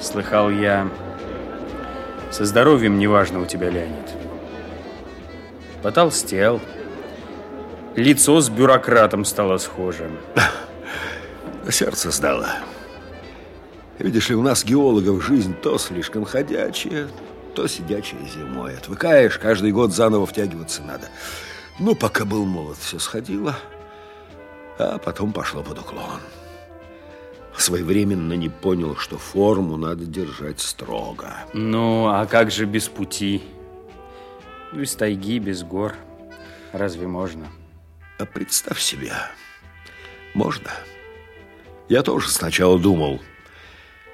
Слыхал я, со здоровьем неважно у тебя, Леонид. Потолстел. Лицо с бюрократом стало схожим. Сердце сдало. Видишь ли, у нас геологов жизнь то слишком ходячая, то сидячая зимой. Отвыкаешь, каждый год заново втягиваться надо. Ну, пока был молод, все сходило, а потом пошло под уклон. Своевременно не понял, что форму надо держать строго. Ну, а как же без пути? Без тайги, без гор. Разве можно? А представь себе, можно. Я тоже сначала думал,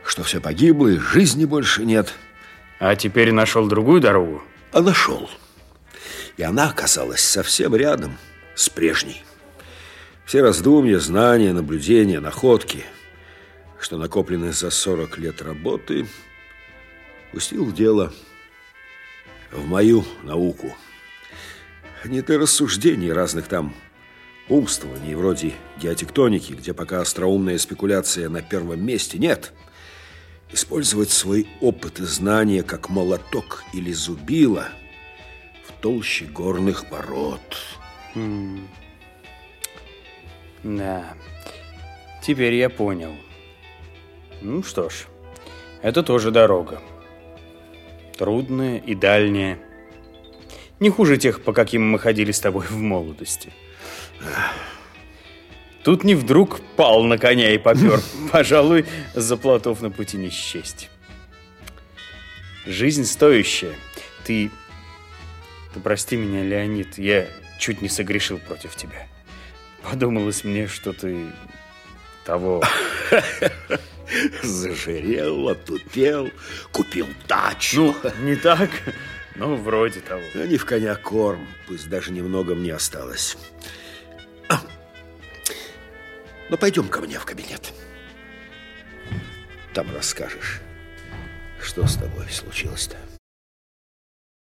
что все погибло и жизни больше нет. А теперь нашел другую дорогу? А нашел. И она оказалась совсем рядом с прежней. Все раздумья, знания, наблюдения, находки, что накоплены за 40 лет работы, пустил дело в мою науку. Не ты рассуждений разных там умствований, вроде геотектоники, где пока остроумная спекуляция на первом месте. Нет. Использовать свой опыт и знания как молоток или зубило в толще горных пород. М да, теперь я понял. Ну что ж, это тоже дорога. Трудная и дальняя. Не хуже тех, по каким мы ходили с тобой в молодости. Тут не вдруг пал на коня и попер. Пожалуй, за плотов на пути не счесть. Жизнь стоящая. Ты... Ты прости меня, Леонид, я чуть не согрешил против тебя. Подумалось мне, что ты того... Зажирел, отупел, купил дачу. Ну, не так, но вроде того. А не в коня корм, пусть даже немного мне осталось. А. Ну, пойдем ко мне в кабинет. Там расскажешь, что с тобой случилось-то.